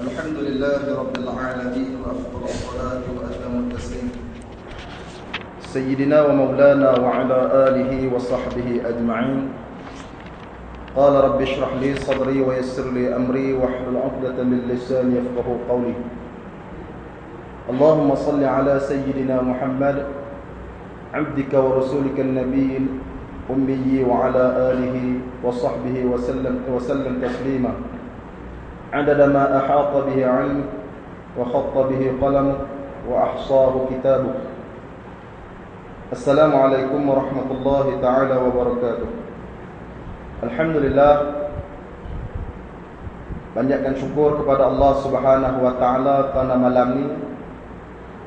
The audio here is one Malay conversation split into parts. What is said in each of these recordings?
الحمد لله رب العالمين وأفضل الصلاة وأتم التسليم. سيدنا ومولانا وعلى آله وصحبه أجمعين. قال رب اشرح لي صدري ويسر لي أمري واحلل عقدة من لساني يفقه قولي. اللهم صل على سيدنا محمد عبدك ورسولك النبي الأمي وعلى آله وصحبه وسلم, وسلم تسليما. عدد ما أحاط به علمك وخط به قلمك وأحصاه كتابك السلام عليكم ورحمة الله تعالى وبركاته الحمد لله Banyakkan syukur kepada Allah subhanahu wa ta'ala Kerana malam ni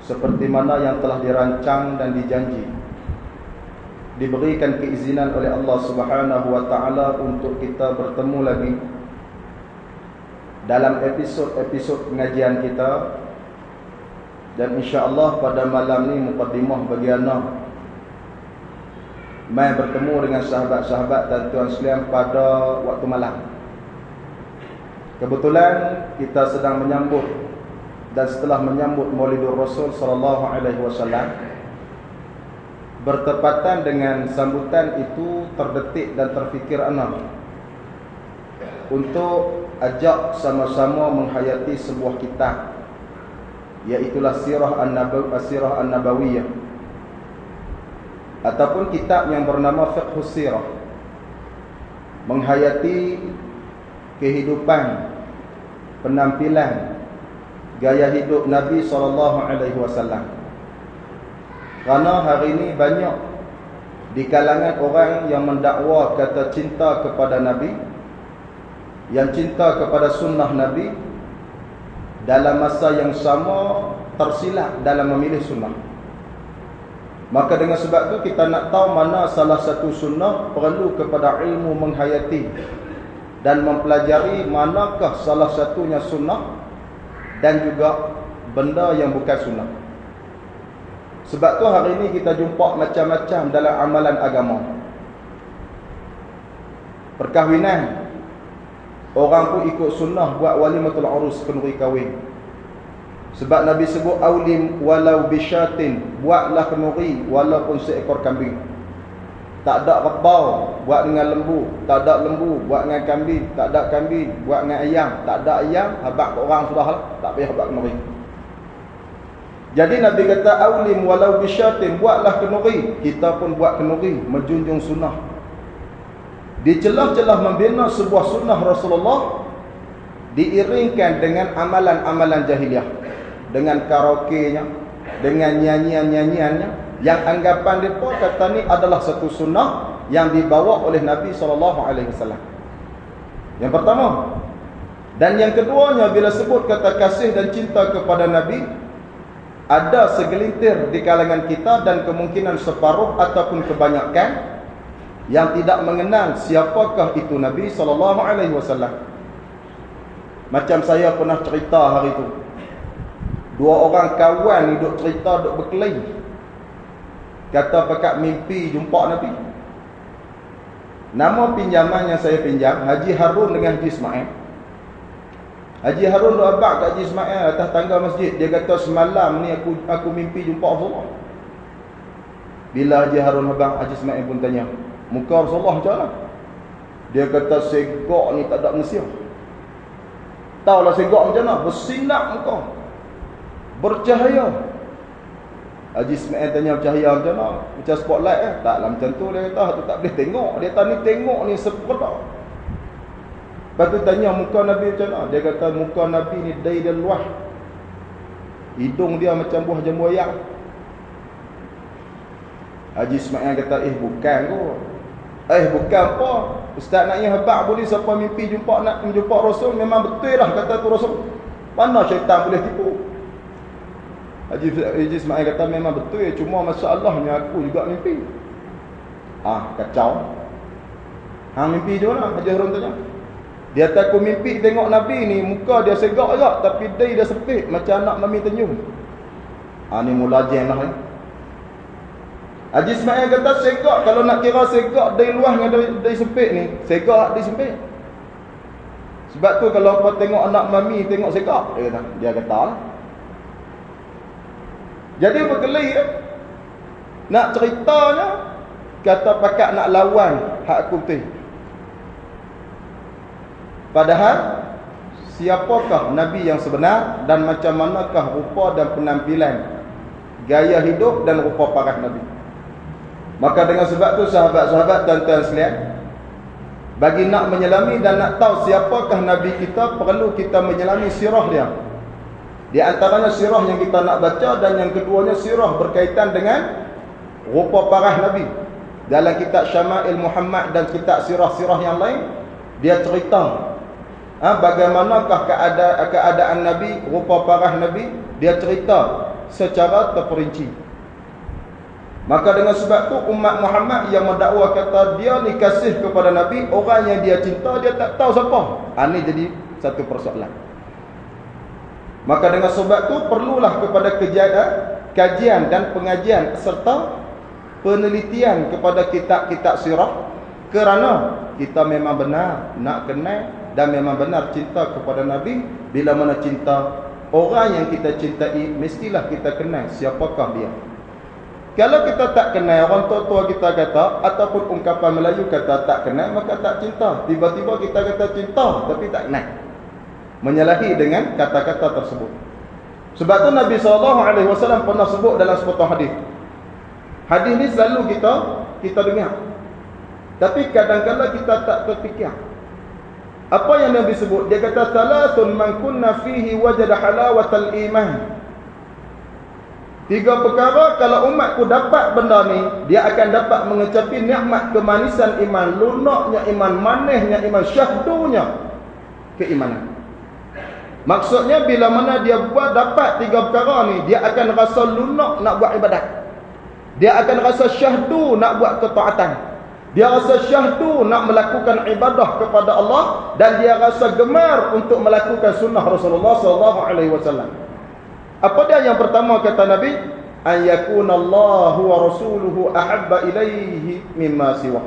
Seperti mana yang telah dirancang dan dijanji Diberikan keizinan oleh Allah subhanahu wa ta'ala Untuk kita bertemu lagi Dalam episod-episod pengajian kita. Dan insyaAllah pada malam ni Muqaddimah bagi anak Mai bertemu dengan sahabat-sahabat dan tuan sekalian pada waktu malam. Kebetulan kita sedang menyambut dan setelah menyambut Maulidur Rasul sallallahu alaihi wasallam bertepatan dengan sambutan itu terdetik dan terfikir anak untuk ajak sama-sama menghayati sebuah kitab iaitu Sirah An-Nabawiyah Sirah An-Nabawiyah ataupun kitab yang bernama Fiqh Sirah menghayati kehidupan penampilan gaya hidup Nabi sallallahu alaihi wasallam. Kerana hari ini banyak di kalangan orang yang mendakwa kata cinta kepada Nabi yang cinta kepada sunnah Nabi dalam masa yang sama tersilap dalam memilih sunnah. Maka dengan sebab tu kita nak tahu mana salah satu sunnah perlu kepada ilmu menghayati dan mempelajari manakah salah satunya sunnah dan juga benda yang bukan sunnah. Sebab tu hari ini kita jumpa macam-macam dalam amalan agama. Perkahwinan orang pun ikut sunnah buat walimatul urus kenduri kahwin. Sebab Nabi sebut aulim walau bisyatin buatlah kenduri walaupun seekor kambing. Tak ada rebau buat dengan lembu, tak ada lembu buat dengan kambing, tak ada kambing buat dengan ayam, tak ada ayam habaq orang sudah lah, tak payah habaq kenduri. Jadi Nabi kata aulim walau bisyatin buatlah kenduri, kita pun buat kenduri menjunjung sunnah. Di celah-celah membina sebuah sunnah Rasulullah diiringkan dengan amalan-amalan jahiliah. Dengan karaoke-nya, dengan nyanyian-nyanyiannya yang anggapan mereka kata ni adalah satu sunnah yang dibawa oleh Nabi SAW. Yang pertama. Dan yang keduanya bila sebut kata kasih dan cinta kepada Nabi, ada segelintir di kalangan kita dan kemungkinan separuh ataupun kebanyakan yang tidak mengenal siapakah itu Nabi SAW. Macam saya pernah cerita hari itu. Dua orang kawan ni duk cerita, duk berkelahi. Kata pekat mimpi jumpa Nabi. Nama pinjaman yang saya pinjam, Haji Harun dengan Haji Ismail. Haji Harun duk abak kat Haji Ismail atas tangga masjid. Dia kata semalam ni aku aku mimpi jumpa Rasulullah. Bila Haji Harun abang, Haji Ismail pun tanya. Muka Rasulullah macam mana? Dia kata segok ni tak ada manusia. Taulah segok macam mana? Bersinar muka. Bercahaya. Haji Ismail tanya bercahaya macam mana? Macam spotlight eh? Taklah macam tu dia kata. Tu tak boleh tengok. Dia kata ni tengok ni seperti Lepas tu tanya muka Nabi macam mana? Dia kata muka Nabi ni dari dia luah. Hidung dia macam buah jambu ayam. Haji Ismail kata, eh bukan kot. Eh bukan apa. Ustaz nak yang hebat boleh siapa mimpi jumpa nak menjumpa Rasul. Memang betul lah kata tu Rasul. Mana syaitan boleh tipu. Haji, Haji Ismail kata memang betul. Cuma masalahnya aku juga mimpi. Ah kacau. Hang mimpi je lah. Haji Harun tanya. Dia kata aku mimpi tengok Nabi ni. Muka dia segak agak. Tapi dia dia sepit. Macam anak mami tenyum. Ah ni mula jen lah ni. Haji Ismail kata segak kalau nak kira segak dari luar dengan dari, dari sempit ni. Segak dari sempit. Sebab tu kalau kau tengok anak mami tengok sekak, dia kata, dia kata lah. Jadi berkelih ya. Nak ceritanya kata pakat nak lawan hak putih. Padahal siapakah nabi yang sebenar dan macam manakah rupa dan penampilan gaya hidup dan rupa parah nabi. Maka dengan sebab tu sahabat-sahabat dan tuan sekalian bagi nak menyelami dan nak tahu siapakah nabi kita perlu kita menyelami sirah dia. Di antaranya sirah yang kita nak baca dan yang keduanya sirah berkaitan dengan rupa parah Nabi. Dalam kitab Syama'il Muhammad dan kitab sirah-sirah yang lain, dia cerita ha, bagaimanakah keadaan, keadaan Nabi, rupa parah Nabi, dia cerita secara terperinci. Maka dengan sebab tu umat Muhammad yang mendakwa kata dia ni kasih kepada Nabi, orang yang dia cinta dia tak tahu siapa. Ha, ini jadi satu persoalan. Maka dengan sebab tu perlulah kepada kejadian, kajian dan pengajian serta penelitian kepada kitab-kitab sirah kerana kita memang benar nak kenal dan memang benar cinta kepada Nabi bila mana cinta orang yang kita cintai mestilah kita kenal siapakah dia kalau kita tak kenal orang tua-tua kita kata ataupun ungkapan Melayu kata tak kenal maka tak cinta tiba-tiba kita kata cinta tapi tak kenal menyalahi dengan kata-kata tersebut. Sebab tu Nabi SAW pernah sebut dalam sepotong hadis. Hadis ni selalu kita kita dengar. Tapi kadang-kadang kita tak terfikir. Apa yang Nabi sebut? Dia kata salatun man kunna fihi wajada halawatal iman. Tiga perkara kalau umatku dapat benda ni, dia akan dapat mengecapi nikmat kemanisan iman, lunaknya iman, manisnya iman, syahdunya keimanan. Maksudnya bila mana dia buat dapat tiga perkara ni, dia akan rasa lunak nak buat ibadat. Dia akan rasa syahdu nak buat ketaatan. Dia rasa syahdu nak melakukan ibadah kepada Allah dan dia rasa gemar untuk melakukan sunnah Rasulullah sallallahu alaihi wasallam. Apa dia yang pertama kata Nabi? An yakunallahu wa rasuluhu ahabba ilaihi mimma siwa.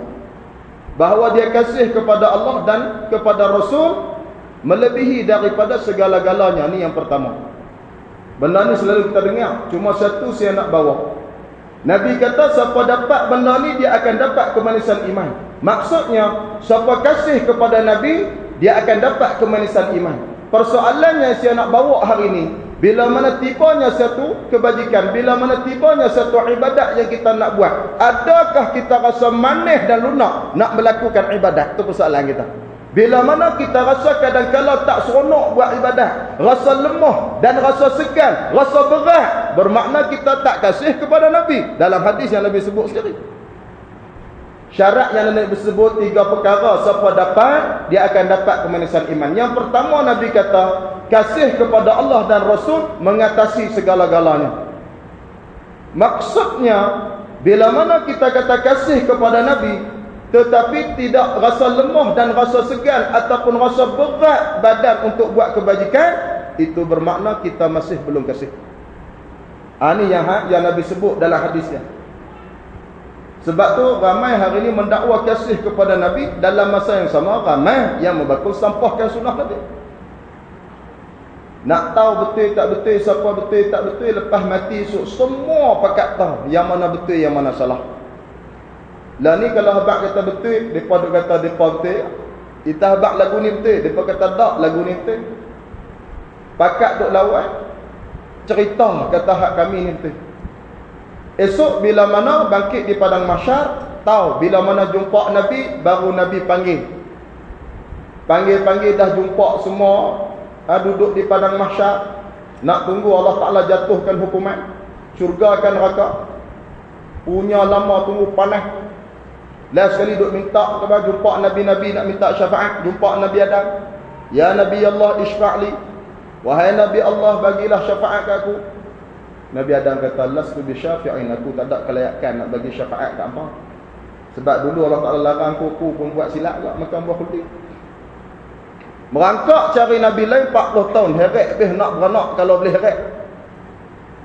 Bahawa dia kasih kepada Allah dan kepada Rasul melebihi daripada segala-galanya. Ni yang pertama. Benda ni selalu kita dengar. Cuma satu saya nak bawa. Nabi kata siapa dapat benda ni dia akan dapat kemanisan iman. Maksudnya siapa kasih kepada Nabi dia akan dapat kemanisan iman. Persoalannya saya nak bawa hari ini bila mana tibanya satu kebajikan bila mana tibanya satu ibadat yang kita nak buat adakah kita rasa manis dan lunak nak melakukan ibadat itu persoalan kita bila mana kita rasa kadang-kadang tak seronok buat ibadah, rasa lemah dan rasa segan, rasa berat, bermakna kita tak kasih kepada Nabi. Dalam hadis yang Nabi sebut sendiri. Syarat yang Nabi sebut tiga perkara, siapa dapat, dia akan dapat kemanisan iman. Yang pertama Nabi kata, kasih kepada Allah dan Rasul mengatasi segala-galanya. Maksudnya, bila mana kita kata kasih kepada Nabi, tetapi tidak rasa lemah dan rasa segan ataupun rasa berat badan untuk buat kebajikan itu bermakna kita masih belum kasih. Ha, ini yang, ha, yang Nabi sebut dalam hadisnya. Sebab tu ramai hari ini mendakwa kasih kepada Nabi dalam masa yang sama ramai yang membakul sampahkan sunnah Nabi nak tahu betul tak betul siapa betul tak betul lepas mati semua pakat tahu yang mana betul yang mana salah lah ni kalau habak kata betul, depa duk kata depa betul. Kita habak lagu ni betul, depa kata tak lagu ni betul. Pakat duk lawan cerita kata hak kami ni betul. Esok bila mana bangkit di padang mahsyar, tahu bila mana jumpa Nabi baru Nabi panggil. Panggil-panggil dah jumpa semua ha, duduk di padang mahsyar nak tunggu Allah Taala jatuhkan hukuman syurga akan neraka punya lama tunggu panas Last sekali duk minta kepada jumpa Nabi-Nabi nak minta syafaat. Jumpa Nabi Adam. Ya Nabi Allah isfa'li. Wahai Nabi Allah bagilah syafaat ke aku. Nabi Adam kata, Lastu bi syafi'in. Aku tak ada kelayakan nak bagi syafaat ke apa. Sebab dulu Allah Ta'ala larang aku, aku pun buat silap juga makan buah kulti. Merangkak cari Nabi lain 40 tahun. Heret habis nak beranak kalau boleh heret.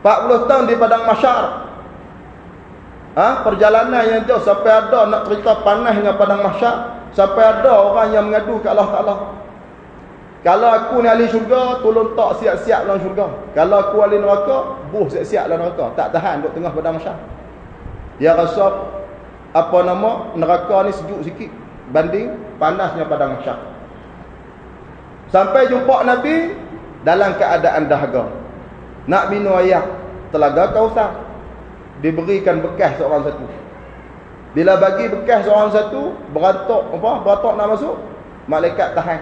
40 tahun di padang masyar. Ha? Perjalanan yang jauh sampai ada nak cerita panasnya padang mahsyar. Sampai ada orang yang mengadu ke Allah Ta'ala. Kalau aku ni ahli syurga, tolong tak siap-siap dalam syurga. Kalau aku ahli neraka, buh siap-siap dalam neraka. Tak tahan duduk tengah padang masyarakat. Dia rasa apa nama neraka ni sejuk sikit banding panasnya padang masyarakat. Sampai jumpa Nabi dalam keadaan dahaga. Nak minum air telaga kausar. Diberikan bekas seorang satu. Bila bagi bekas seorang satu, beratok apa? Beratok nak masuk, malaikat tahan.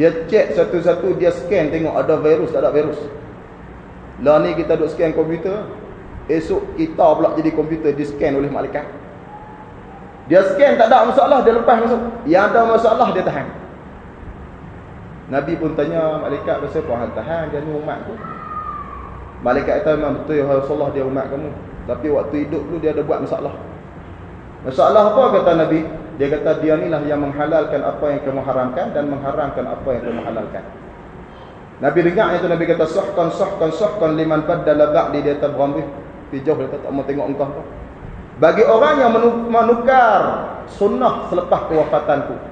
Dia cek satu-satu, dia scan tengok ada virus tak ada virus. Lah ni kita duk scan komputer. Esok kita pula jadi komputer di scan oleh malaikat. Dia scan tak ada masalah, dia lepas masuk. Yang ada masalah dia tahan. Nabi pun tanya malaikat pasal apa tahan dia ni umat tu. Malaikat kata memang betul ya Rasulullah dia umat kamu. Tapi waktu hidup tu dia ada buat masalah. Masalah apa kata Nabi? Dia kata dia inilah yang menghalalkan apa yang kamu haramkan dan mengharamkan apa yang kamu halalkan. Nabi dengar itu Nabi kata sahkan sahkan sahkan liman badala ba'di dia tabghamih. Dia jauh dia tak mau tengok engkau. Bagi orang yang menukar sunnah selepas kewafatanku.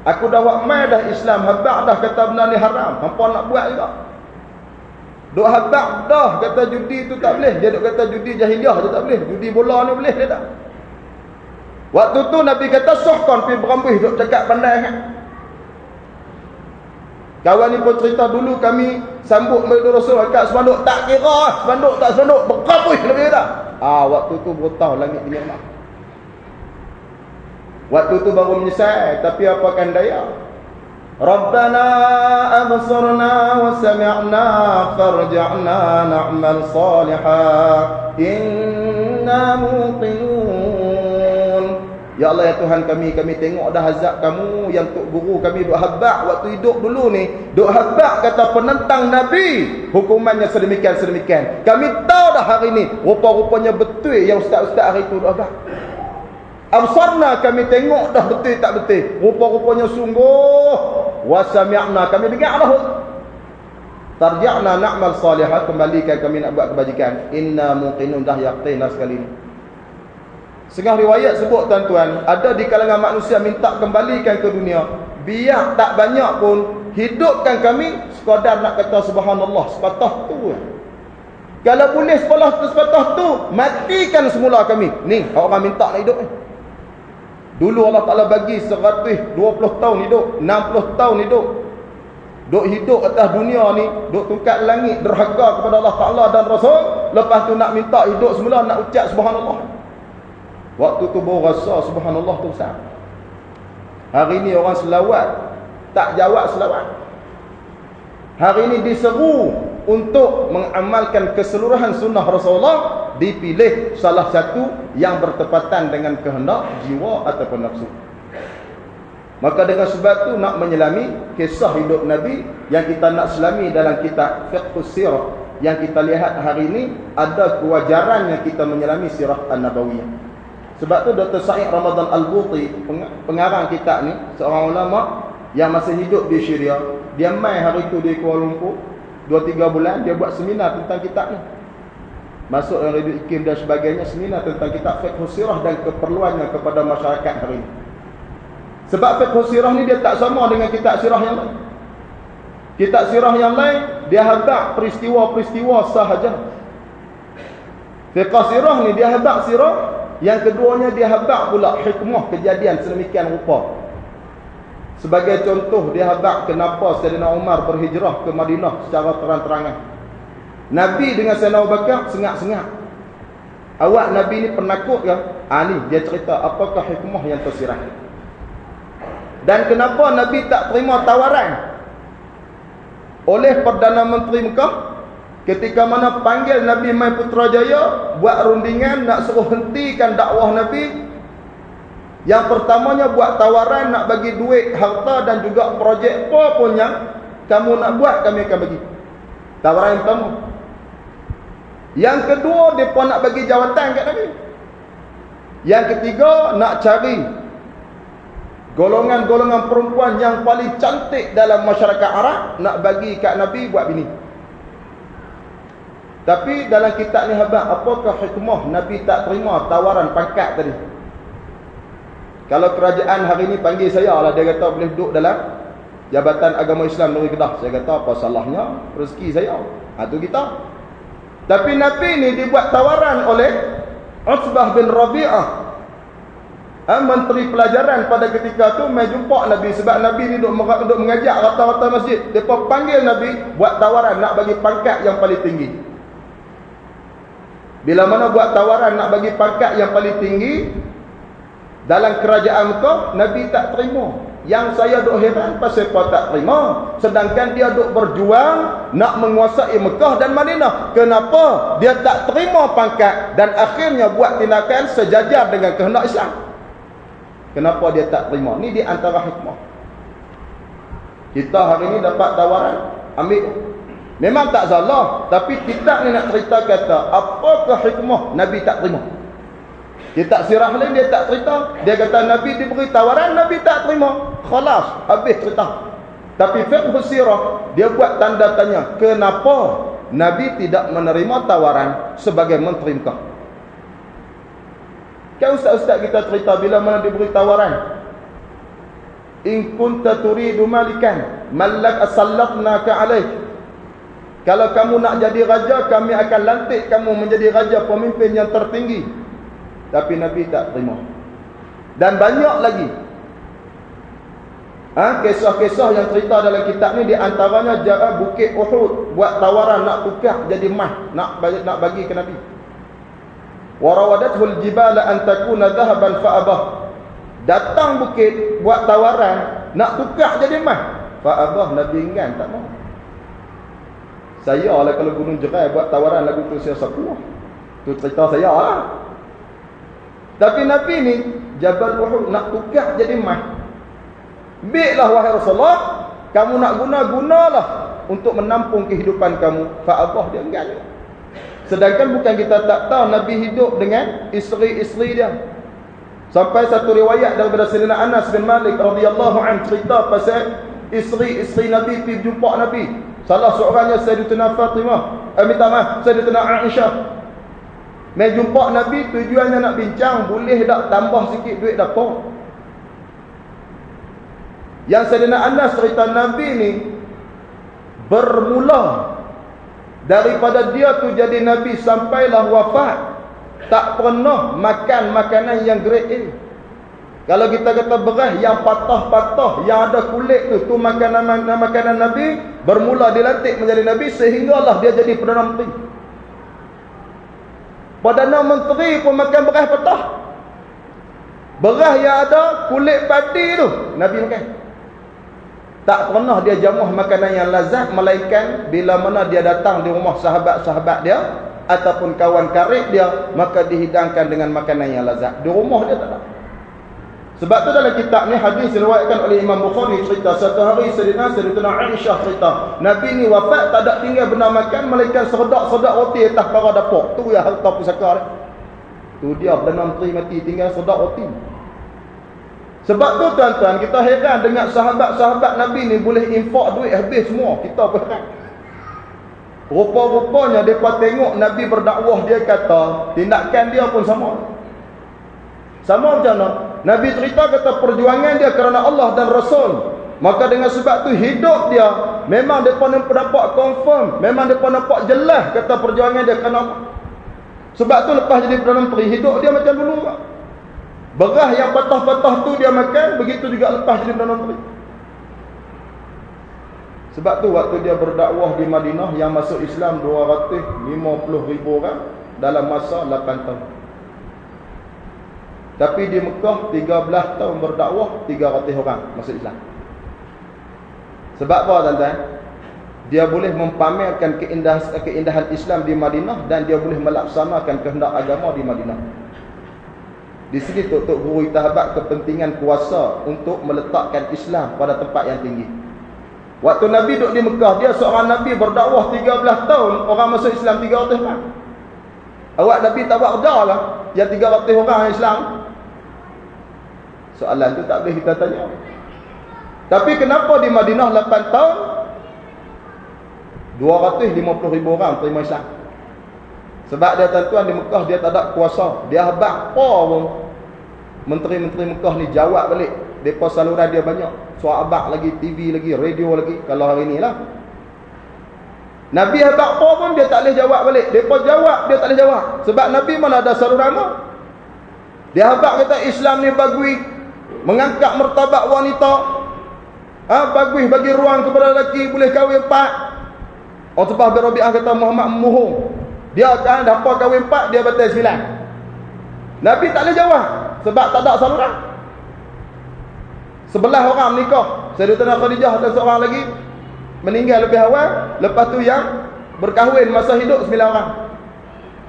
Aku dah buat mai dah Islam, habaq dah kata benda ni haram. Hampa nak buat juga. Duk habaq dah kata judi tu tak boleh. Dia duk kata judi jahiliah tu tak boleh. Judi bola ni boleh dia tak. Waktu tu Nabi kata sohkan pi berambih duk cakap pandai kan. Kawan ni pun cerita dulu kami sambut Maulid Rasul kat sebanduk tak kira sebanduk tak sebanduk berkabui lebih dah. Ah waktu tu bertah langit dengan mak. Waktu tu baru menyesal tapi apa kan daya? Rabbana absarna wa sami'na farji'na na'mal salihan inna muqinun Ya Allah ya Tuhan kami, kami tengok dah azab kamu yang tok guru kami duk habak waktu hidup dulu ni. Duk habak kata penentang Nabi. Hukumannya sedemikian sedemikian. Kami tahu dah hari ni. Rupa-rupanya betul yang ustaz-ustaz hari tu duk habak. Absarna kami tengok dah betul tak betul. Rupa-rupanya sungguh. Wasami'na kami dengar dah. Tarji'na na'mal salihat. Kembalikan kami nak buat kebajikan. Inna muqinun dah yaqtina sekali ni. Setengah riwayat sebut tuan-tuan, ada di kalangan manusia minta kembalikan ke dunia. Biar tak banyak pun, hidupkan kami sekadar nak kata subhanallah, sepatah tu. Kalau boleh sepatah tu, matikan semula kami. Ni, orang minta nak hidup ni. Dulu Allah Ta'ala bagi 120 tahun hidup, 60 tahun hidup. Duk hidup atas dunia ni, duk tungkat langit, derhaga kepada Allah Ta'ala dan Rasul. Lepas tu nak minta hidup semula, nak ucap subhanallah. Waktu tu baru rasa subhanallah tu besar. Hari ni orang selawat tak jawab selawat. Hari ni diseru untuk mengamalkan keseluruhan sunnah Rasulullah dipilih salah satu yang bertepatan dengan kehendak jiwa ataupun nafsu. Maka dengan sebab tu nak menyelami kisah hidup Nabi yang kita nak selami dalam kitab Fiqh Sirah yang kita lihat hari ini ada kewajaran yang kita menyelami sirah An-Nabawiyah. Sebab tu Dr. Sa'id Ramadan Al-Buti, pengarang kitab ni, seorang ulama yang masih hidup di Syria, dia mai hari tu di Kuala Lumpur, 2-3 bulan, dia buat seminar tentang kitab ni. Masuk dalam radio ikim dan sebagainya, seminar tentang kitab Fiqh Sirah dan keperluannya kepada masyarakat hari ini. Sebab Fiqh Sirah ni dia tak sama dengan kitab Sirah yang lain. Kitab Sirah yang lain, dia hadap peristiwa-peristiwa sahaja. Fiqh Sirah ni dia hadap Sirah yang keduanya dia habak pula hikmah kejadian sedemikian rupa. Sebagai contoh dia habak kenapa Sayyidina Umar berhijrah ke Madinah secara terang-terangan. Nabi dengan Sayyidina Abu Bakar sengak-sengak. Awak Nabi ni penakut ke? Ah ni dia cerita apakah hikmah yang tersirah. Dan kenapa Nabi tak terima tawaran oleh Perdana Menteri Mekah Ketika mana panggil Nabi Mai Putrajaya buat rundingan nak suruh hentikan dakwah Nabi. Yang pertamanya buat tawaran nak bagi duit, harta dan juga projek apa pun yang kamu nak buat kami akan bagi. Tawaran yang pertama. Yang kedua pun nak bagi jawatan kat Nabi. Yang ketiga nak cari golongan-golongan perempuan yang paling cantik dalam masyarakat Arab nak bagi kat Nabi buat bini. Tapi dalam kitab ni habaq apakah hikmah Nabi tak terima tawaran pangkat tadi? Kalau kerajaan hari ni panggil saya lah dia kata boleh duduk dalam Jabatan Agama Islam Negeri Kedah. Saya kata apa salahnya rezeki saya. Ha tu kita. Tapi Nabi ni dibuat tawaran oleh Utsbah bin Rabi'ah. Ha, menteri pelajaran pada ketika tu mai jumpa Nabi sebab Nabi ni duk, duk mengajak rata-rata masjid. Depa panggil Nabi buat tawaran nak bagi pangkat yang paling tinggi. Bila mana buat tawaran nak bagi pangkat yang paling tinggi dalam kerajaan Mekah, Nabi tak terima. Yang saya duk heran pasal apa tak terima. Sedangkan dia duk berjuang nak menguasai Mekah dan Madinah. Kenapa dia tak terima pangkat dan akhirnya buat tindakan sejajar dengan kehendak Islam? Kenapa dia tak terima? Ni di antara hikmah. Kita hari ini dapat tawaran, ambil. Memang tak salah. Tapi kita ni nak cerita kata, apakah hikmah Nabi tak terima? Dia tak sirah lain, dia tak cerita. Dia kata Nabi diberi tawaran, Nabi tak terima. Khalas, habis cerita. Tapi fiqh sirah, dia buat tanda tanya. Kenapa Nabi tidak menerima tawaran sebagai menteri Mekah? Kan ustaz-ustaz kita cerita bila mana diberi tawaran. In kunta turidu malikan, malak asallafnaka alaih. Kalau kamu nak jadi raja, kami akan lantik kamu menjadi raja pemimpin yang tertinggi. Tapi Nabi tak terima. Dan banyak lagi. Ha, kisah-kisah yang cerita dalam kitab ni di antaranya jaga Bukit Uhud buat tawaran nak tukar jadi mah, nak nak bagi ke Nabi. Warawadathu al-jibala an takuna dhahaban fa abah. Datang bukit buat tawaran nak tukar jadi mah. Fa abah Nabi enggan tak mau. Saya lah kalau gunung jerai buat tawaran lagu tu saya sapu. Tu cerita saya lah. Tapi Nabi ni Jabal Uhud nak tukar jadi mah. Baiklah wahai Rasulullah, kamu nak guna gunalah untuk menampung kehidupan kamu. Fa Allah dia enggan. Sedangkan bukan kita tak tahu Nabi hidup dengan isteri-isteri dia. Sampai satu riwayat daripada Sayyidina Anas bin Malik radhiyallahu anhu cerita pasal isteri-isteri Nabi pergi jumpa Nabi. Salah seorangnya Sayyidatina Fatimah, eh, minta maaf, Sayyidatina Aisyah Mai jumpa Nabi tujuannya nak bincang boleh tak tambah sikit duit dapur. Yang Sayyidina Anas cerita Nabi ni bermula daripada dia tu jadi Nabi sampailah wafat tak pernah makan makanan yang grade A. Kalau kita kata beras yang patah-patah yang ada kulit tu tu makanan makanan Nabi bermula dilantik menjadi Nabi sehinggalah dia jadi Perdana Menteri. Perdana Menteri pun makan beras patah. Beras yang ada kulit padi tu Nabi makan. Tak pernah dia jamuh makanan yang lazat melainkan bila mana dia datang di rumah sahabat-sahabat dia ataupun kawan karib dia maka dihidangkan dengan makanan yang lazat. Di rumah dia tak ada. Sebab tu dalam kitab ni hadis diriwayatkan oleh Imam Bukhari cerita satu hari Sayyidina Sayyidina Aisyah cerita Nabi ni wafat tak ada tinggal benda makan melainkan sedak-sedak roti atas para dapur. Tu ya harta pusaka dia. Tu dia Perdana Menteri mati tinggal sedak roti. Sebab tu tuan-tuan kita heran dengan sahabat-sahabat Nabi ni boleh infak duit habis semua. Kita pun heran. Rupa-rupanya mereka tengok Nabi berdakwah dia kata tindakan dia pun sama. Sama macam mana? Nabi cerita kata perjuangan dia kerana Allah dan Rasul. Maka dengan sebab tu hidup dia memang depa nampak confirm, memang depa nampak jelas kata perjuangan dia kerana. Sebab tu lepas jadi Perdana Menteri hidup dia macam dulu. Beras yang patah-patah tu dia makan, begitu juga lepas jadi Perdana Menteri. Sebab tu waktu dia berdakwah di Madinah yang masuk Islam 250 ribu orang dalam masa 8 tahun. Tapi di Mekah 13 tahun berdakwah 300 orang masuk Islam. Sebab apa tuan-tuan? Dia boleh mempamerkan keindahan keindahan Islam di Madinah dan dia boleh melaksanakan kehendak agama di Madinah. Di sini Tok Tok Guru Itahabat kepentingan kuasa untuk meletakkan Islam pada tempat yang tinggi. Waktu Nabi duduk di Mekah, dia seorang Nabi berdakwah 13 tahun, orang masuk Islam 300 orang. Awak Nabi tak buat kerja lah, yang 300 orang Islam. Soalan tu tak boleh kita tanya. Tapi kenapa di Madinah 8 tahun 250 ribu orang terima Islam? Sebab dia tuan-tuan di Mekah dia tak ada kuasa. Dia habak apa pun. Menteri-menteri Mekah ni jawab balik. Depa saluran dia banyak. Suara abak lagi, TV lagi, radio lagi. Kalau hari ni lah. Nabi habak apa pun dia tak boleh jawab balik. Depa jawab, dia tak boleh jawab. Sebab Nabi mana ada saluran tu. Dia habak kata Islam ni bagui. Mengangkat mertabak wanita. Ha, bagus bagi ruang kepada lelaki boleh kahwin empat. Utbah bin Rabi'ah kata Muhammad memohong. Dia kan dapat kahwin empat, dia batal sembilan. Nabi tak boleh jawab sebab tak ada saluran. Sebelah orang menikah. Sayyidatina Khadijah dan seorang lagi meninggal lebih awal, lepas tu yang berkahwin masa hidup sembilan orang.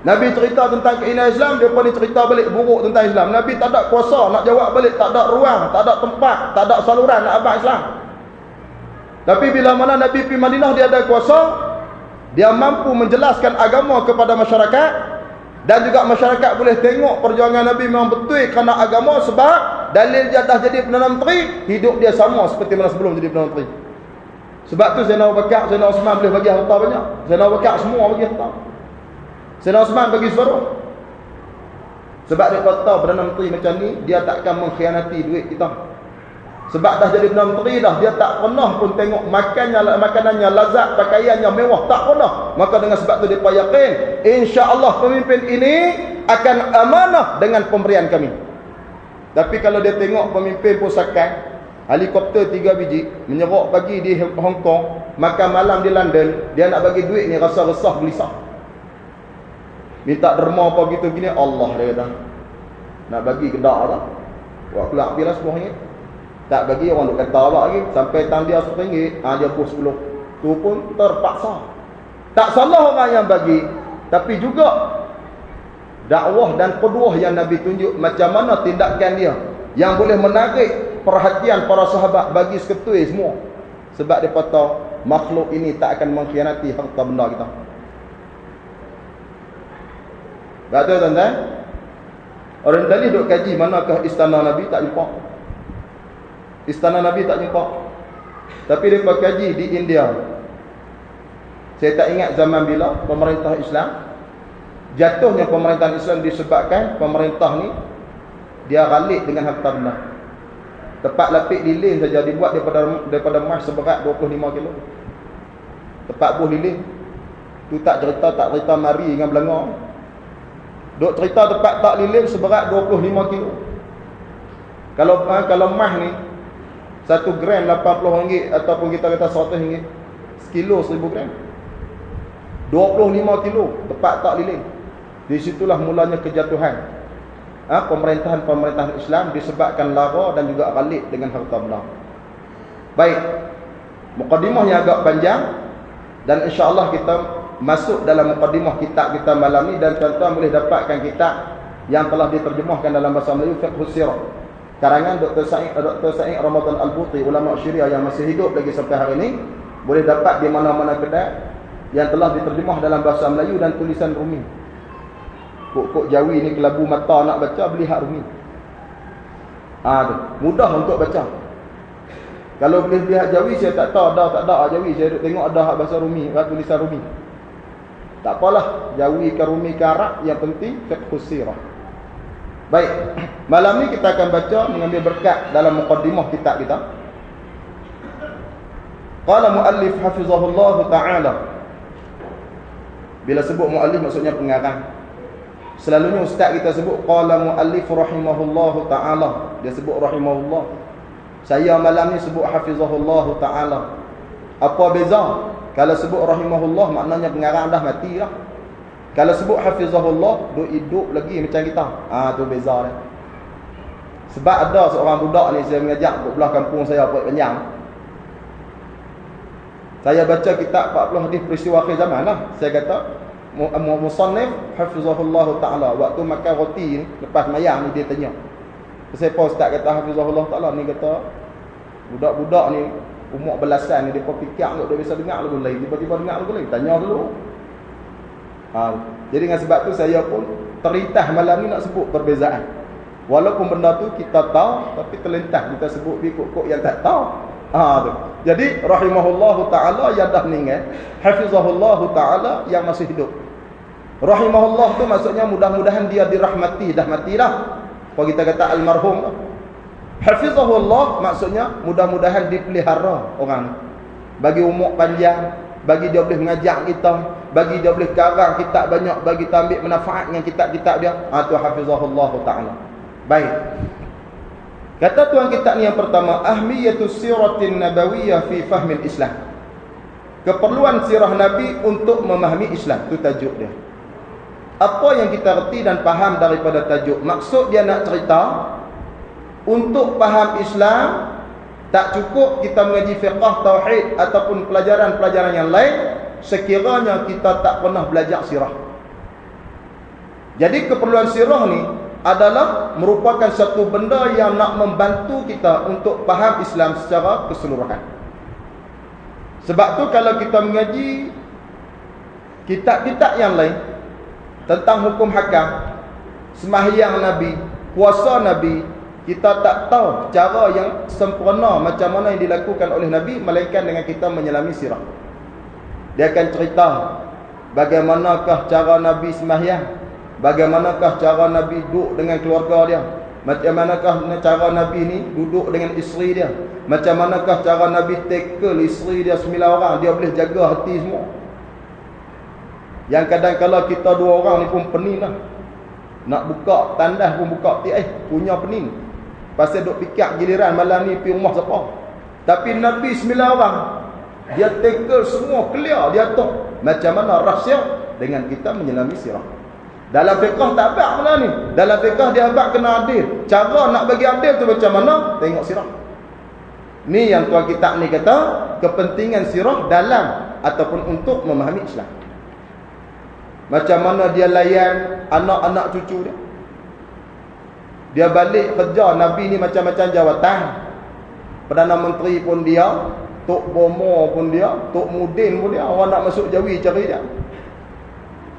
Nabi cerita tentang keinginan Islam, dia pun cerita balik buruk tentang Islam. Nabi tak ada kuasa nak jawab balik, tak ada ruang, tak ada tempat, tak ada saluran nak abang Islam. Tapi bila mana Nabi pergi Madinah dia ada kuasa, dia mampu menjelaskan agama kepada masyarakat dan juga masyarakat boleh tengok perjuangan Nabi memang betul kerana agama sebab dalil dia dah jadi Perdana Menteri, hidup dia sama seperti mana sebelum jadi Perdana Menteri. Sebab tu Zainal Bakar, Zainal Osman boleh bagi harta banyak. Zainal Bakar semua bagi harta. Zainal Osman bagi separuh. Sebab dia kata Perdana Menteri macam ni, dia takkan mengkhianati duit kita. Sebab dah jadi Perdana Menteri dah, dia tak pernah pun tengok makannya, makanannya lazat, pakaiannya mewah. Tak pernah. Maka dengan sebab tu dia yakin, insya-Allah pemimpin ini akan amanah dengan pemberian kami. Tapi kalau dia tengok pemimpin pusaka, helikopter tiga biji, menyerok pagi di Hong Kong, makan malam di London, dia nak bagi duit ni rasa resah gelisah. Minta derma apa gitu gini, Allah dia kata. Nak bagi kedak tak? Buat keluar bila sepuluh ringgit. Tak bagi orang duk kata awak lagi sampai tang dia RM10, ah dia pun 10. Tu pun terpaksa. Tak salah orang yang bagi, tapi juga dakwah dan peduah yang Nabi tunjuk macam mana tindakan dia yang boleh menarik perhatian para sahabat bagi seketui semua. Sebab dia kata makhluk ini tak akan mengkhianati harta benda kita. Tak tahu tuan-tuan? Orang tadi duk kaji manakah istana Nabi tak jumpa. Istana Nabi tak jumpa. Tapi mereka kaji di India. Saya tak ingat zaman bila pemerintah Islam. Jatuhnya pemerintahan Islam disebabkan pemerintah ni dia ralik dengan harta benda. Tempat lapik lilin saja dibuat daripada daripada emas seberat 25 kilo. Tempat buh lilin. Tu tak cerita tak cerita mari dengan belanga. Duk cerita tempat tak lilin seberat 25 kilo. Kalau ah, kalau emas ni satu gram RM80 ataupun kita kata RM100 sekilo RM1000 gram. 25 kilo tepat tak lilin. Di situlah mulanya kejatuhan. Ha, pemerintahan-pemerintahan Islam disebabkan lara dan juga ghalib dengan harta benda. Baik mukadimah yang agak panjang dan insyaAllah kita masuk dalam mukadimah kitab kita malam ni dan tuan-tuan boleh dapatkan kitab yang telah diterjemahkan dalam bahasa Melayu Fiqh Sirah karangan Dr. Sa'id Dr. Sa'id Ramadan Al-Buti ulama Syria yang masih hidup lagi sampai hari ini boleh dapat di mana-mana kedai yang telah diterjemah dalam bahasa Melayu dan tulisan Rumi. Kok-kok Jawi ni kelabu mata nak baca beli hak Rumi. Ha, mudah untuk baca. Kalau boleh beli hak Jawi saya tak tahu ada tak ada hak Jawi saya tengok ada hak bahasa Rumi, hak tulisan Rumi. Tak apalah, Jawi ke Rumi ke Arab yang penting fiqh sirah. Baik, malam ni kita akan baca mengambil berkat dalam mukaddimah kitab kita. Qala muallif hafizahullah taala. Bila sebut muallif maksudnya pengarang. Selalunya ustaz kita sebut qala muallif rahimahullah taala. Dia sebut rahimahullah. Saya malam ni sebut hafizahullah taala. Apa beza? Kalau sebut rahimahullah maknanya pengarang dah mati lah. Kalau sebut hafizahullah, duk hidup lagi macam kita. Ah ha, tu beza dia. Sebab ada seorang budak ni saya mengajak ke belah kampung saya buat panjang. Saya baca kitab 40 hadis peristiwa akhir zaman lah. Saya kata musannif hafizahullah taala waktu makan roti lepas mayang ni dia tanya. Saya ustaz kata hafizahullah taala ni kata budak-budak ni umur belasan ni pun fikir dia bisa dengar lagu lain tiba-tiba dengar lagu lain tanya dulu Ha, jadi dengan sebab tu saya pun terintah malam ni nak sebut perbezaan. Walaupun benda tu kita tahu tapi terlintas kita sebut ikut kok yang tak tahu. Ha tu. Jadi rahimahullahu taala yang dah meninggal, hafizahullah taala yang masih hidup. Rahimahullah tu maksudnya mudah-mudahan dia dirahmati dah mati dah. Kalau kita kata almarhum Hafizahullah maksudnya mudah-mudahan dipelihara orang bagi umur panjang, bagi dia boleh mengajar kita, bagi dia boleh karang kitab banyak, bagi kita ambil manfaat dengan kitab-kitab dia. Ha tu hafizahullah taala. Baik. Kata tuan kita ni yang pertama, ahmiyatus siratin nabawiyyah fi fahmil Islam. Keperluan sirah Nabi untuk memahami Islam. Itu tajuk dia. Apa yang kita reti dan faham daripada tajuk? Maksud dia nak cerita untuk faham Islam tak cukup kita mengaji fiqah tauhid ataupun pelajaran-pelajaran yang lain sekiranya kita tak pernah belajar sirah. Jadi keperluan sirah ni adalah merupakan satu benda yang nak membantu kita untuk faham Islam secara keseluruhan. Sebab tu kalau kita mengaji kitab-kitab yang lain tentang hukum hakam, sembahyang Nabi, puasa Nabi, kita tak tahu cara yang sempurna macam mana yang dilakukan oleh Nabi melainkan dengan kita menyelami sirah. Dia akan cerita bagaimanakah cara Nabi sembahyang, bagaimanakah cara Nabi duduk dengan keluarga dia, macam manakah cara Nabi ni duduk dengan isteri dia, macam manakah cara Nabi tackle isteri dia sembilan orang, dia boleh jaga hati semua. Yang kadang kalau kita dua orang ni pun pening lah. Nak buka tandas pun buka eh punya pening. Pasal duk fikir giliran malam ni pergi rumah siapa. Tapi Nabi sembilan orang. Dia tackle semua clear. Dia tahu macam mana rahsia dengan kita menyelami sirah. Dalam fiqah tak abad mana ni. Dalam fiqah dia abad kena adil. Cara nak bagi adil tu macam mana? Tengok sirah. Ni yang tuan kita ni kata. Kepentingan sirah dalam ataupun untuk memahami Islam. Macam mana dia layan anak-anak cucu dia. Dia balik kerja Nabi ni macam-macam jawatan. Perdana Menteri pun dia, Tok Bomo pun dia, Tok Mudin pun dia, orang nak masuk Jawi cari dia.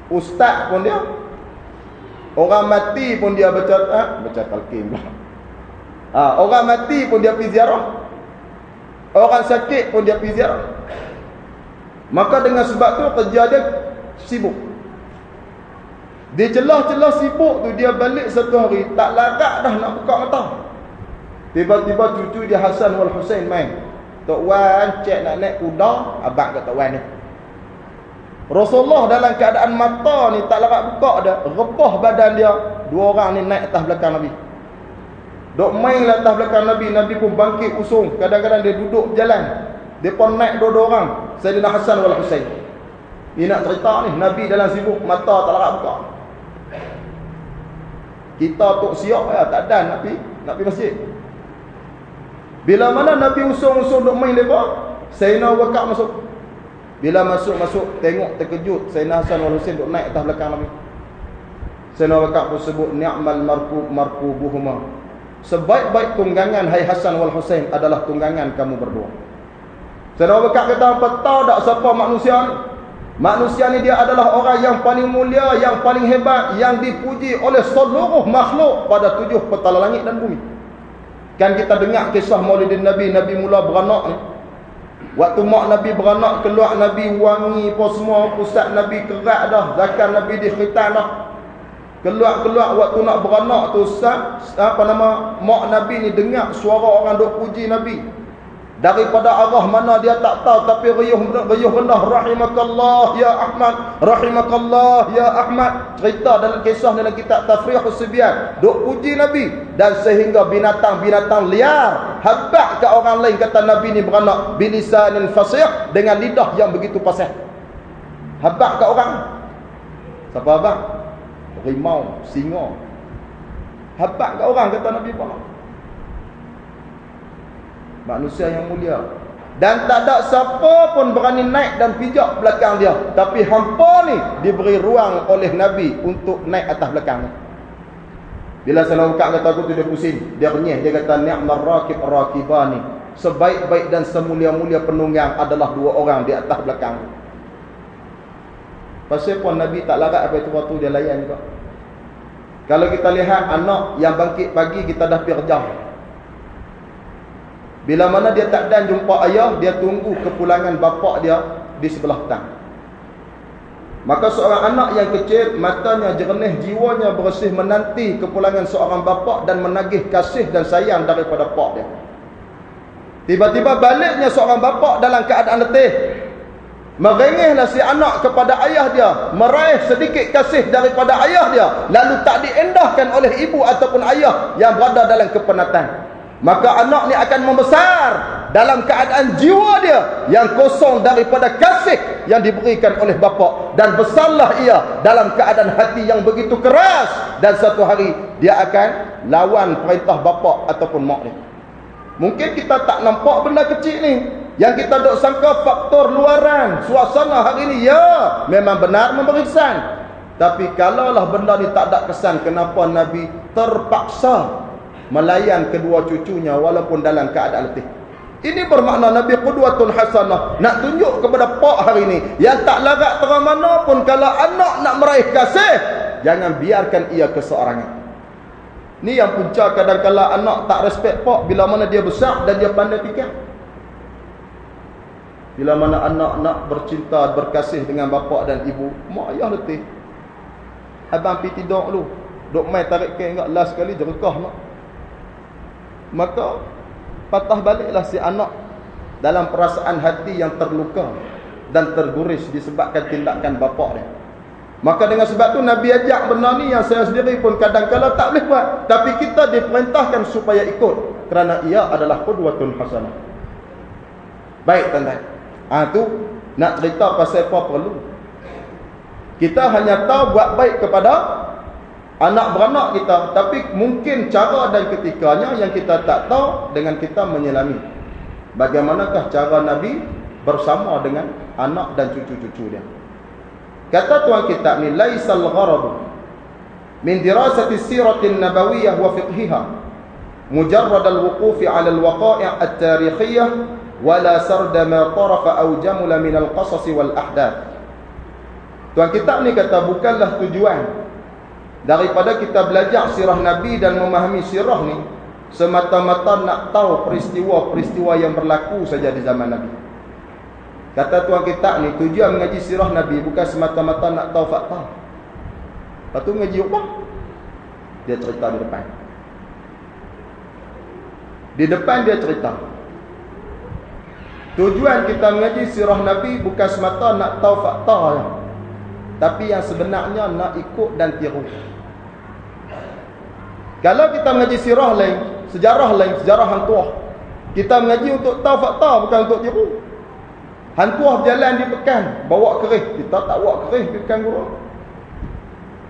Ustaz pun dia. Orang mati pun dia baca ha? baca talqin pula. Ha, orang mati pun dia pergi ziarah. Orang sakit pun dia pergi ziarah. Maka dengan sebab tu kerja dia sibuk. Dia celah-celah sibuk tu dia balik satu hari tak lagak dah nak buka mata. Tiba-tiba cucu dia Hasan wal Husain main. Tok Wan cek nak naik kuda, abang kata Tok Wan ni. Rasulullah dalam keadaan mata ni tak lagak buka dah, rebah badan dia. Dua orang ni naik atas belakang Nabi. Dok main lah atas belakang Nabi, Nabi pun bangkit usung. Kadang-kadang dia duduk berjalan. Dia pun naik dua-dua orang. Sayyidina Hasan wal Husain. Ini nak cerita ni, Nabi dalam sibuk mata tak lagak buka. Kita tok siap ya, tak ada nak pergi, nak pergi masjid. Bila mana Nabi usung-usung duk main depa, Sayyidina Bakar masuk. Bila masuk-masuk tengok terkejut Sayyidina Hasan wal Husain duk naik atas belakang Nabi. Sayyidina Bakar pun sebut ni'mal markub markubuhuma. Sebaik-baik tunggangan hai Hasan wal Husain adalah tunggangan kamu berdua. Sayyidina Bakar kata, "Apa tahu tak siapa manusia ni?" Manusia ni dia adalah orang yang paling mulia, yang paling hebat, yang dipuji oleh seluruh makhluk pada tujuh petala langit dan bumi. Kan kita dengar kisah Maulidin Nabi, Nabi mula beranak ni. Waktu mak Nabi beranak, keluar Nabi wangi apa semua, pusat Nabi kerak dah, zakar Nabi dikhitan dah. Keluar-keluar waktu nak beranak tu apa nama, mak Nabi ni dengar suara orang duk puji Nabi daripada arah mana dia tak tahu tapi riuh riuh rendah. Rahimakallah ya Ahmad. Rahimakallah ya Ahmad. Cerita dalam kisah dalam kitab Tafrihus Sibyan. Duk puji Nabi. Dan sehingga binatang-binatang liar habaq ke orang lain. Kata Nabi ni beranak bilisanil fasih dengan lidah yang begitu fasih habaq ke orang? Siapa abang rimau singa. Habaq ke orang? Kata Nabi beranak manusia yang mulia. Dan tak ada siapa pun berani naik dan pijak belakang dia. Tapi hampa ni diberi ruang oleh nabi untuk naik atas belakang. Bila salah buka kata aku tu dia pusing. Dia renyih. Dia kata ni'mar raqib raqibani sebaik-baik dan semulia-mulia penunggang adalah dua orang di atas belakang. Pasal pun nabi tak larat apa itu waktu dia layan juga. Kalau kita lihat anak yang bangkit pagi kita dah pergi kerja bila mana dia tak dan jumpa ayah, dia tunggu kepulangan bapa dia di sebelah petang. Maka seorang anak yang kecil, matanya jernih, jiwanya bersih menanti kepulangan seorang bapa dan menagih kasih dan sayang daripada pak dia. Tiba-tiba baliknya seorang bapa dalam keadaan letih. Merengihlah si anak kepada ayah dia. Meraih sedikit kasih daripada ayah dia. Lalu tak diendahkan oleh ibu ataupun ayah yang berada dalam kepenatan. Maka anak ni akan membesar dalam keadaan jiwa dia yang kosong daripada kasih yang diberikan oleh bapa dan besarlah ia dalam keadaan hati yang begitu keras dan satu hari dia akan lawan perintah bapa ataupun mak dia. Mungkin kita tak nampak benda kecil ni. Yang kita dok sangka faktor luaran, suasana hari ni ya, memang benar memberi kesan. Tapi kalaulah benda ni tak ada kesan, kenapa Nabi terpaksa melayan kedua cucunya walaupun dalam keadaan letih. Ini bermakna Nabi Qudwatun Hasanah nak tunjuk kepada pak hari ini yang tak larat terang mana pun kalau anak nak meraih kasih jangan biarkan ia keseorangan. Ni yang punca kadang-kala anak tak respect pak bila mana dia besar dan dia pandai fikir. Bila mana anak nak bercinta berkasih dengan bapa dan ibu, mak ayah letih. Abang pergi tidur dulu. Duk main tarik kain enggak last sekali jerekah nak maka patah baliklah si anak dalam perasaan hati yang terluka dan terguris disebabkan tindakan bapa dia. Maka dengan sebab tu Nabi ajak benda ni yang saya sendiri pun kadang-kadang tak boleh buat. Tapi kita diperintahkan supaya ikut. Kerana ia adalah qudwatun hasanah. Baik tuan-tuan. Ha, tu nak cerita pasal apa perlu. Kita hanya tahu buat baik kepada anak beranak kita tapi mungkin cara dan ketikanya yang kita tak tahu dengan kita menyelami. Bagaimanakah cara Nabi bersama dengan anak dan cucu-cucu dia? Kata tuan kitab ni laisal gharad min dirasati siratin nabawiyyah wa fiqhiha mujarrad al-wuquf 'ala al-waqai' at-tarikhiyah wala sarda ma tarafa aw jamula min al-qasas wal ahdath tuan kitab ni kata bukanlah tujuan daripada kita belajar sirah Nabi dan memahami sirah ni semata-mata nak tahu peristiwa-peristiwa yang berlaku saja di zaman Nabi. Kata tuan kita ni tujuan mengaji sirah Nabi bukan semata-mata nak tahu fakta. Lepas tu mengaji apa? Dia cerita di depan. Di depan dia cerita. Tujuan kita mengaji sirah Nabi bukan semata nak tahu fakta. Tapi yang sebenarnya nak ikut dan tiru. Kalau kita mengaji sirah lain, sejarah lain, sejarah hantuah. Kita mengaji untuk tahu fakta bukan untuk tiru. Hantuah berjalan di pekan, bawa kerih. Kita tak bawa kerih di pekan guru.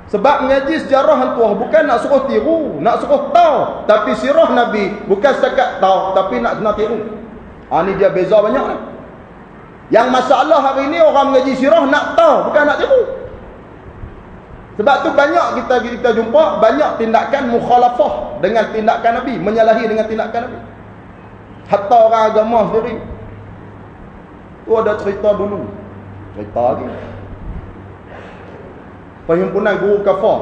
Sebab mengaji sejarah hantuah bukan nak suruh tiru, nak suruh tahu. Tapi sirah Nabi bukan setakat tahu, tapi nak nak tiru. Ha, ni dia beza banyak ni. Yang masalah hari ni orang mengaji sirah nak tahu, bukan nak tiru. Sebab tu banyak kita kita jumpa banyak tindakan mukhalafah dengan tindakan Nabi, menyalahi dengan tindakan Nabi. Hatta orang agama sendiri. Tu ada cerita dulu. Cerita lagi. Perhimpunan guru kafar.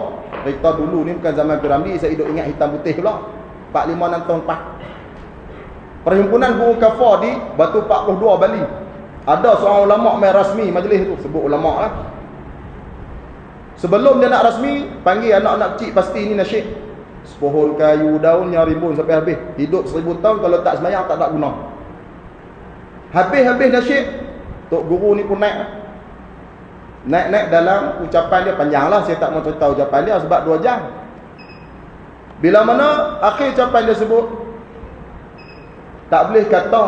Cerita dulu ni bukan zaman Piramli, saya hidup ingat hitam putih pula. 45 6 tahun 4. Perhimpunan guru kafar di Batu 42 Bali. Ada seorang ulama mai rasmi majlis tu, sebut ulama lah. Sebelum dia nak rasmi, panggil anak-anak kecil pasti ini nasyid. Sepohon kayu, daunnya, rimbun sampai habis. Hidup seribu tahun, kalau tak semayang, tak nak guna. Habis-habis nasyid, Tok Guru ni pun naik. Naik-naik dalam ucapan dia, panjang lah. Saya tak mau cerita ucapan dia sebab dua jam. Bila mana akhir ucapan dia sebut, tak boleh kata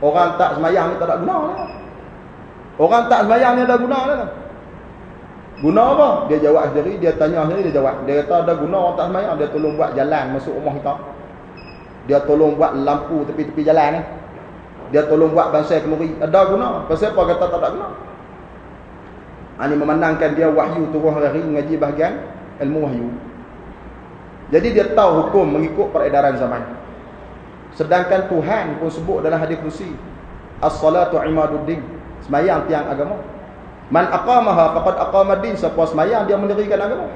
orang tak semayang ni tak nak guna. Orang tak semayang ni ada guna lah. Guna apa? Dia jawab sendiri, dia tanya sendiri, dia jawab. Dia kata ada guna orang tak semayang, dia tolong buat jalan masuk rumah kita. Dia tolong buat lampu tepi-tepi jalan ni. Dia tolong buat bangsa keluri. Ada guna. Pasal apa kata tak ada guna? Ini ha, memandangkan dia wahyu turun hari mengaji bahagian ilmu wahyu. Jadi dia tahu hukum mengikut peredaran zaman. Sedangkan Tuhan pun sebut dalam hadis kursi. As-salatu imaduddin. Semayang tiang agama. Man aqamaha faqad aqama din siapa sembahyang dia mendirikan agama.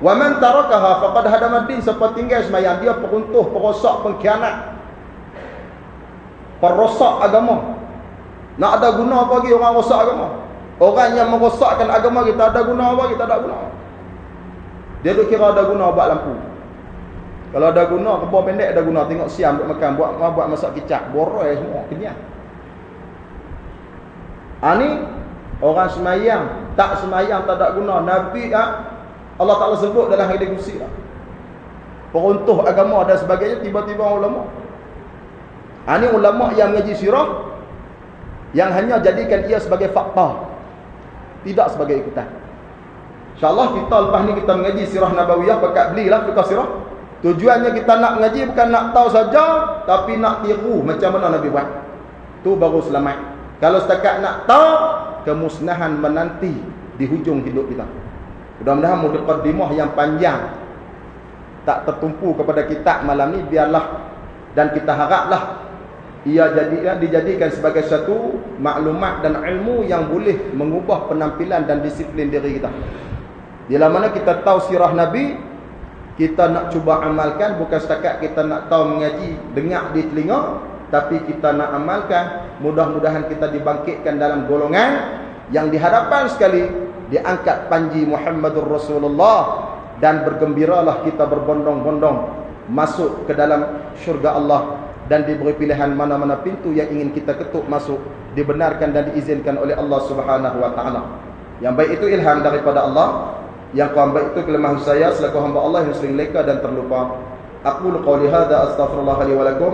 Wa man tarakaha faqad hadama din siapa tinggal sembahyang dia peruntuh, perosak, pengkhianat. Perosak agama. Nak ada guna apa lagi orang rosak agama? Orang yang merosakkan agama kita ada guna apa? Kita ada guna. Dia duk kira ada guna buat lampu. Kalau ada guna, kebun pendek ada guna. Tengok siam duk makan. Buat buat masak kicap. Borai semua. Kenyang. Ha, ni orang semayang. Tak semayang tak ada guna. Nabi ha, Allah Ta'ala sebut dalam hadis kursi lah. Peruntuh agama dan sebagainya. Tiba-tiba ulama. Ha, ni ulama yang mengaji sirah. Yang hanya jadikan ia sebagai fakta. Tidak sebagai ikutan. InsyaAllah kita lepas ni kita mengaji sirah Nabawiyah. Bakat belilah fikah sirah. Tujuannya kita nak mengaji bukan nak tahu saja. Tapi nak tiru macam mana Nabi buat. Tu baru selamat. Kalau setakat nak tahu. Kemusnahan menanti di hujung hidup kita. Mudah-mudahan mudaqaddimah yang panjang. Tak tertumpu kepada kita malam ni. Biarlah. Dan kita haraplah ia jadi dijadikan sebagai satu maklumat dan ilmu yang boleh mengubah penampilan dan disiplin diri kita. Bila mana kita tahu sirah Nabi, kita nak cuba amalkan bukan setakat kita nak tahu mengaji, dengar di telinga, tapi kita nak amalkan, mudah-mudahan kita dibangkitkan dalam golongan yang dihadapan sekali diangkat panji Muhammadur Rasulullah dan bergembiralah kita berbondong-bondong masuk ke dalam syurga Allah dan diberi pilihan mana-mana pintu yang ingin kita ketuk masuk dibenarkan dan diizinkan oleh Allah Subhanahu wa taala. Yang baik itu ilham daripada Allah, yang kurang baik itu kelemahan saya selaku hamba Allah yang sering leka dan terlupa. Aku qauli hadza astaghfirullah li wa lakum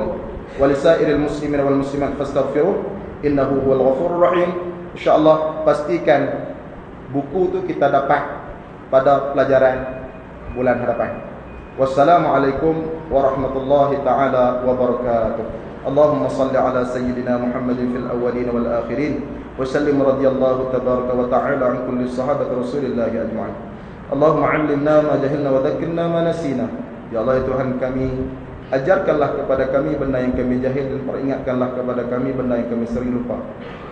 wa li sa'iril muslimin wal muslimat fastaghfiruh innahu huwal ghafurur rahim. Insyaallah pastikan buku tu kita dapat pada pelajaran bulan hadapan. والسلام ورحمة الله تعالى وبركاته اللهم صل على سيدنا محمد في الأولين والآخرين وسلم رضي الله تبارك وتعالى عن كل الصحابة رسول الله أجمعين اللهم علمنا ما جهلنا وذكرنا ما نسينا Ya Allah Tuhan kami Ajarkanlah kepada kami benda yang kami jahil Dan peringatkanlah kepada kami benda yang kami sering lupa.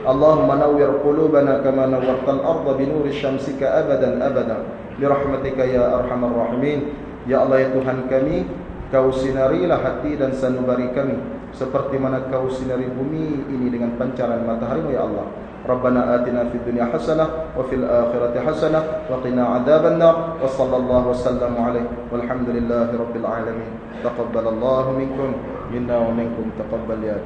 Allahumma nawwir qulubana kama nawwartal arda binuri syamsika abadan abadan. Birahmatika ya arhamar rahimin. Ya Allah ya Tuhan kami Kau sinarilah hati dan sanubari kami. Seperti mana kau sinari bumi ini dengan pancaran matahari Ya Allah Atina fid dunya hasanah Wa fil akhirati hasanah Wa qina adhaban nar Wa sallallahu wa sallam alaih Walhamdulillahi rabbil alamin Taqabbalallahu minkum Minna wa minkum taqabbal ya